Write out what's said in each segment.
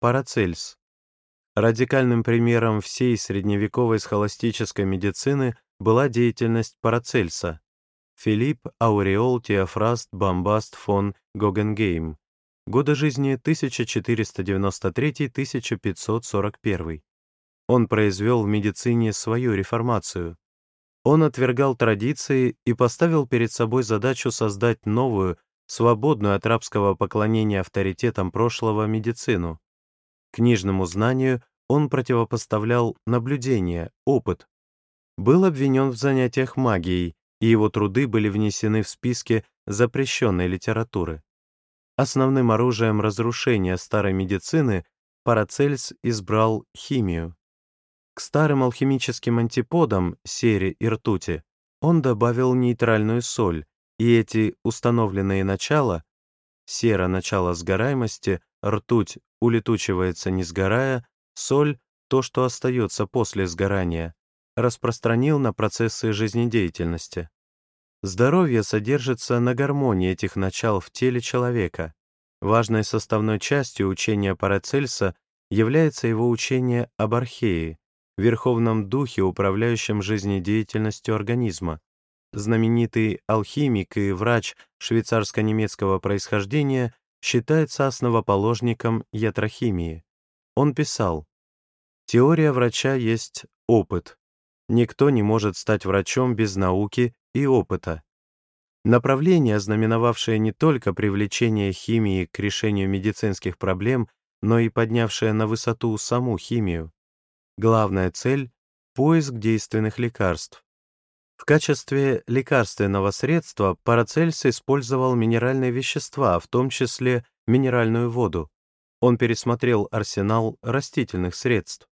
Парацельс. Радикальным примером всей средневековой схоластической медицины была деятельность Парацельса. Филипп Ауреол Теофраст Бомбаст фон Гогенгейм. Годы жизни 1493-1541. Он произвел в медицине свою реформацию. Он отвергал традиции и поставил перед собой задачу создать новую, свободную от рабского поклонения авторитетам прошлого медицину. Книжному знанию он противопоставлял наблюдение, опыт. Был обвинен в занятиях магией, и его труды были внесены в списки запрещенной литературы. Основным оружием разрушения старой медицины Парацельс избрал химию. К старым алхимическим антиподам, сере и ртути, он добавил нейтральную соль, и эти установленные начала, сера — начало сгораемости, ртуть улетучивается не сгорая, соль — то, что остается после сгорания, распространил на процессы жизнедеятельности. Здоровье содержится на гармонии этих начал в теле человека. Важной составной частью учения Парацельса является его учение об архее, верховном духе, управляющем жизнедеятельностью организма. Знаменитый алхимик и врач швейцарско-немецкого происхождения считается основоположником ятрохимии. Он писал, «Теория врача есть опыт. Никто не может стать врачом без науки и опыта. Направление, знаменовавшее не только привлечение химии к решению медицинских проблем, но и поднявшее на высоту саму химию. Главная цель — поиск действенных лекарств. В качестве лекарственного средства Парацельс использовал минеральные вещества, в том числе минеральную воду. Он пересмотрел арсенал растительных средств.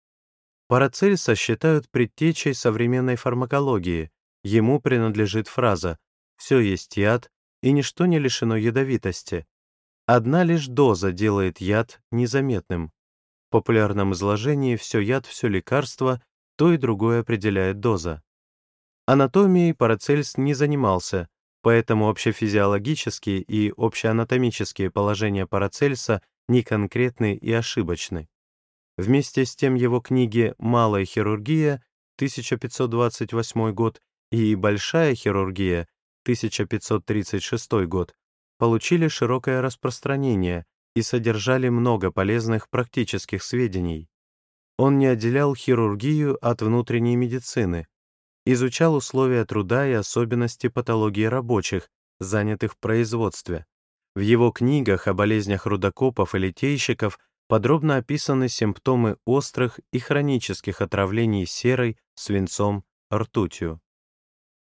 Парацельса считают предтечей современной фармакологии. Ему принадлежит фраза «все есть яд, и ничто не лишено ядовитости». Одна лишь доза делает яд незаметным. В популярном изложении «все яд, все лекарство» то и другое определяет доза. Анатомией Парацельс не занимался, поэтому общефизиологические и общеанатомические положения Парацельса неконкретны и ошибочны. Вместе с тем его книги «Малая хирургия» 1528 год и «Большая хирургия» 1536 год получили широкое распространение и содержали много полезных практических сведений. Он не отделял хирургию от внутренней медицины, изучал условия труда и особенности патологии рабочих, занятых в производстве. В его книгах о болезнях рудокопов и литейщиков подробно описаны симптомы острых и хронических отравлений серой, свинцом, ртутью.